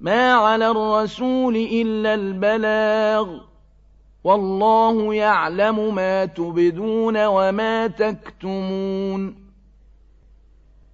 مَّا عَلَى الرَّسُولِ إِلَّا الْبَلَاغُ ۗ وَاللَّهُ يَعْلَمُ مَا تُبْدُونَ وَمَا تَكْتُمُونَ